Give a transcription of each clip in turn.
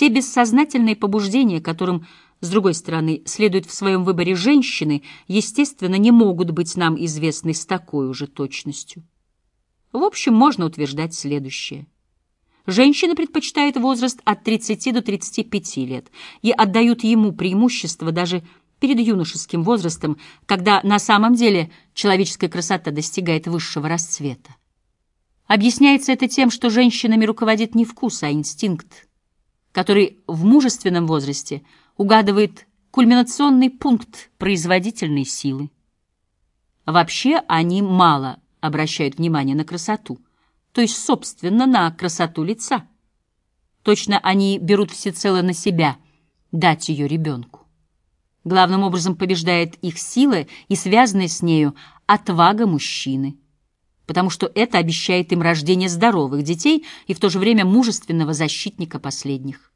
Те бессознательные побуждения, которым, с другой стороны, следует в своем выборе женщины, естественно, не могут быть нам известны с такой же точностью. В общем, можно утверждать следующее. Женщины предпочитают возраст от 30 до 35 лет и отдают ему преимущество даже перед юношеским возрастом, когда на самом деле человеческая красота достигает высшего расцвета. Объясняется это тем, что женщинами руководит не вкус, а инстинкт, который в мужественном возрасте угадывает кульминационный пункт производительной силы. Вообще они мало обращают внимание на красоту, то есть, собственно, на красоту лица. Точно они берут всецело на себя дать ее ребенку. Главным образом побеждает их сила и связанная с нею отвага мужчины – потому что это обещает им рождение здоровых детей и в то же время мужественного защитника последних.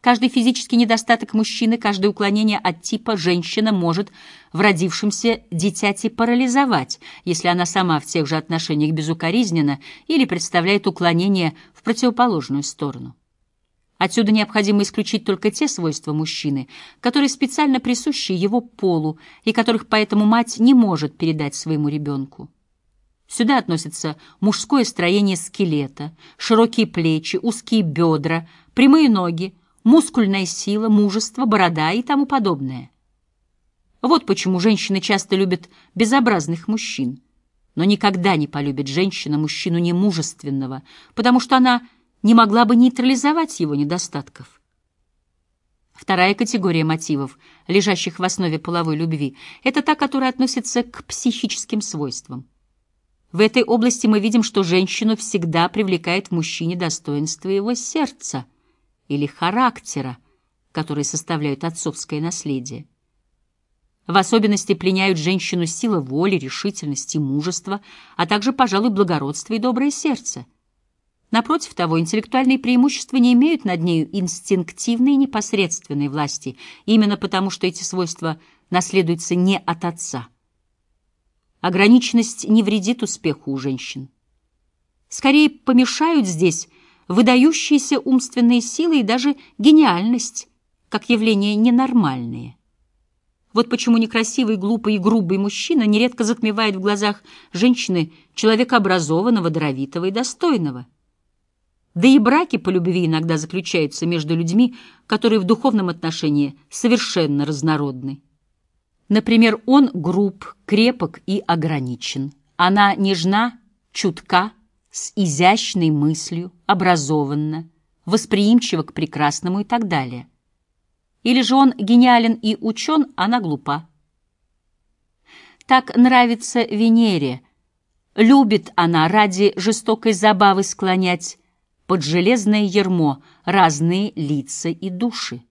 Каждый физический недостаток мужчины, каждое уклонение от типа женщина может в родившемся дитяти парализовать, если она сама в тех же отношениях безукоризнена или представляет уклонение в противоположную сторону. Отсюда необходимо исключить только те свойства мужчины, которые специально присущи его полу и которых поэтому мать не может передать своему ребенку. Сюда относятся мужское строение скелета, широкие плечи, узкие бедра, прямые ноги, мускульная сила, мужество, борода и тому подобное. Вот почему женщины часто любят безобразных мужчин, но никогда не полюбит женщина мужчину немужественного, потому что она не могла бы нейтрализовать его недостатков. Вторая категория мотивов, лежащих в основе половой любви, это та, которая относится к психическим свойствам. В этой области мы видим, что женщину всегда привлекает в мужчине достоинство его сердца или характера, которые составляют отцовское наследие. В особенности пленяют женщину сила воли, решительность и мужество, а также, пожалуй, благородство и доброе сердце. Напротив того, интеллектуальные преимущества не имеют над нею инстинктивной и непосредственной власти, именно потому что эти свойства наследуются не от отца. Ограниченность не вредит успеху у женщин. Скорее помешают здесь выдающиеся умственные силы и даже гениальность, как явления ненормальные. Вот почему некрасивый, глупый и грубый мужчина нередко затмевает в глазах женщины человека образованного, даровитого и достойного. Да и браки по любви иногда заключаются между людьми, которые в духовном отношении совершенно разнородны. Например, он груб, крепок и ограничен. Она нежна, чутка, с изящной мыслью, образованна, восприимчива к прекрасному и так далее. Или же он гениален и учен, она глупа. Так нравится Венере. Любит она ради жестокой забавы склонять под железное ермо разные лица и души.